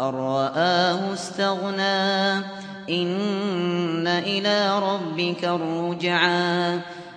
أن رآه استغنى. إن إلى ربك الرجعى.